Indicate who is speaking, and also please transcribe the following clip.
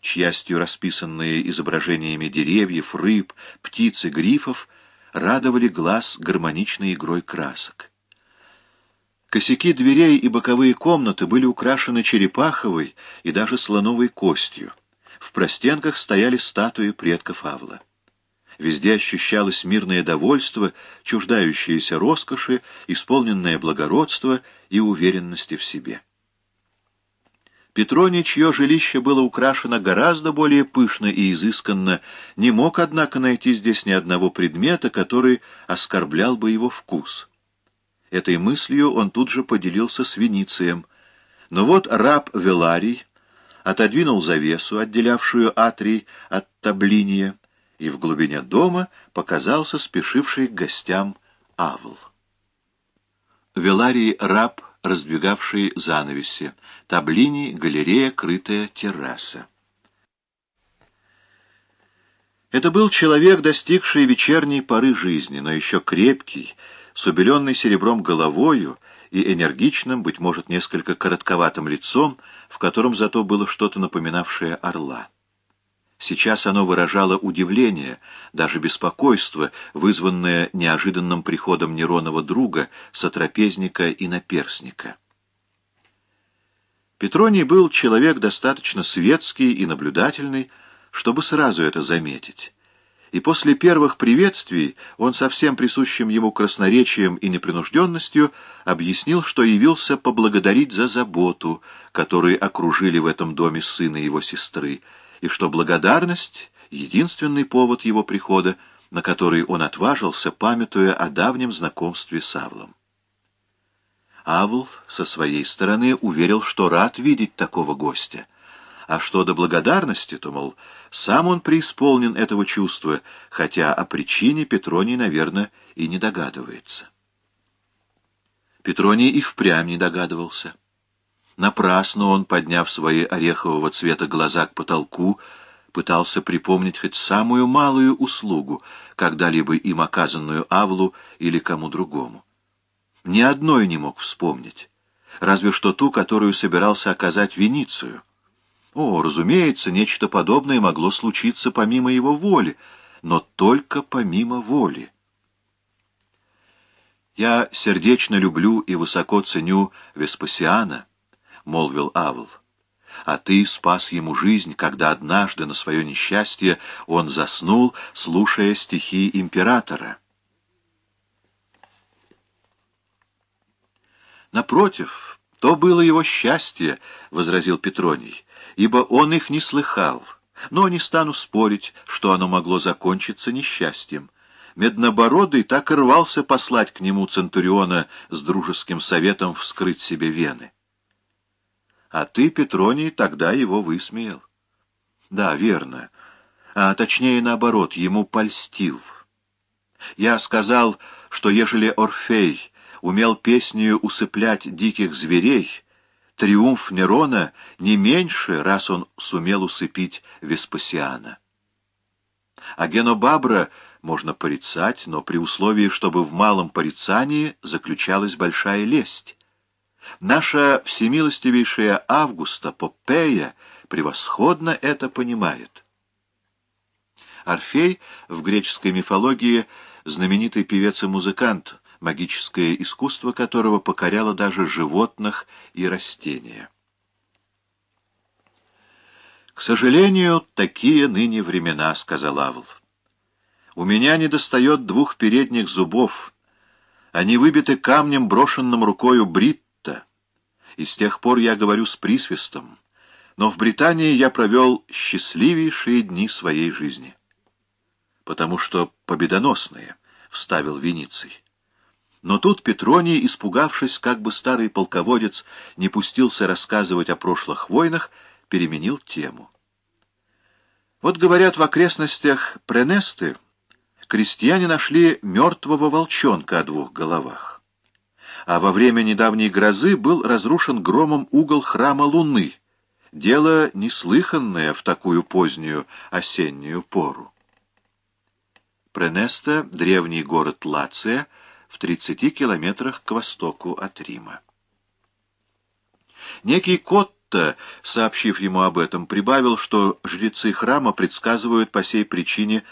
Speaker 1: частью расписанные изображениями деревьев, рыб, птиц и грифов, радовали глаз гармоничной игрой красок. Косяки дверей и боковые комнаты были украшены черепаховой и даже слоновой костью. В простенках стояли статуи предков Авла. Везде ощущалось мирное довольство, чуждающееся роскоши, исполненное благородство и уверенности в себе. Петроний, чье жилище было украшено гораздо более пышно и изысканно, не мог, однако, найти здесь ни одного предмета, который оскорблял бы его вкус. Этой мыслью он тут же поделился с Веницием. Но вот раб Веларий отодвинул завесу, отделявшую Атрий от Таблиния, и в глубине дома показался спешивший к гостям Авл. Веларий — раб, раздвигавший занавеси, таблини, галерея, крытая терраса. Это был человек, достигший вечерней поры жизни, но еще крепкий, с убеленной серебром головою и энергичным, быть может, несколько коротковатым лицом, в котором зато было что-то напоминавшее орла. Сейчас оно выражало удивление, даже беспокойство, вызванное неожиданным приходом Неронова друга, сотрапезника и наперсника. Петроний был человек достаточно светский и наблюдательный, чтобы сразу это заметить. И после первых приветствий он со всем присущим ему красноречием и непринужденностью объяснил, что явился поблагодарить за заботу, которой окружили в этом доме сына его сестры, и что благодарность — единственный повод его прихода, на который он отважился, памятуя о давнем знакомстве с Авлом. Авл со своей стороны уверил, что рад видеть такого гостя. А что до благодарности, то, мол, сам он преисполнен этого чувства, хотя о причине Петроний, наверное, и не догадывается. Петроний и впрямь не догадывался. Напрасно он, подняв свои орехового цвета глаза к потолку, пытался припомнить хоть самую малую услугу, когда-либо им оказанную Авлу или кому другому. Ни одной не мог вспомнить, разве что ту, которую собирался оказать Веницию. О, разумеется, нечто подобное могло случиться помимо его воли, но только помимо воли. Я сердечно люблю и высоко ценю Веспасиана, молвил Авл. А ты спас ему жизнь, когда однажды на свое несчастье он заснул, слушая стихи императора. Напротив, то было его счастье, — возразил Петроний, — ибо он их не слыхал. Но не стану спорить, что оно могло закончиться несчастьем. Меднобородый так и рвался послать к нему Центуриона с дружеским советом вскрыть себе вены. А ты, Петроний, тогда его высмеял. Да, верно. А точнее, наоборот, ему польстил. Я сказал, что ежели Орфей умел песнею усыплять диких зверей, триумф Нерона не меньше, раз он сумел усыпить Веспасиана. А Генобабра можно порицать, но при условии, чтобы в малом порицании заключалась большая лесть. Наша всемилостивейшая Августа Попея превосходно это понимает. Орфей в греческой мифологии знаменитый певец и музыкант, магическое искусство которого покоряло даже животных и растения. «К сожалению, такие ныне времена», — сказал Авл. «У меня недостает двух передних зубов. Они выбиты камнем, брошенным рукою Брит, и с тех пор я говорю с присвистом, но в Британии я провел счастливейшие дни своей жизни. Потому что победоносные, — вставил Вениций. Но тут Петроний, испугавшись, как бы старый полководец не пустился рассказывать о прошлых войнах, переменил тему. Вот, говорят, в окрестностях Пренесты крестьяне нашли мертвого волчонка о двух головах а во время недавней грозы был разрушен громом угол храма Луны. Дело неслыханное в такую позднюю осеннюю пору. Пренеста — древний город Лация, в 30 километрах к востоку от Рима. Некий кот Отто, сообщив ему об этом, прибавил, что жрецы храма предсказывают по сей причине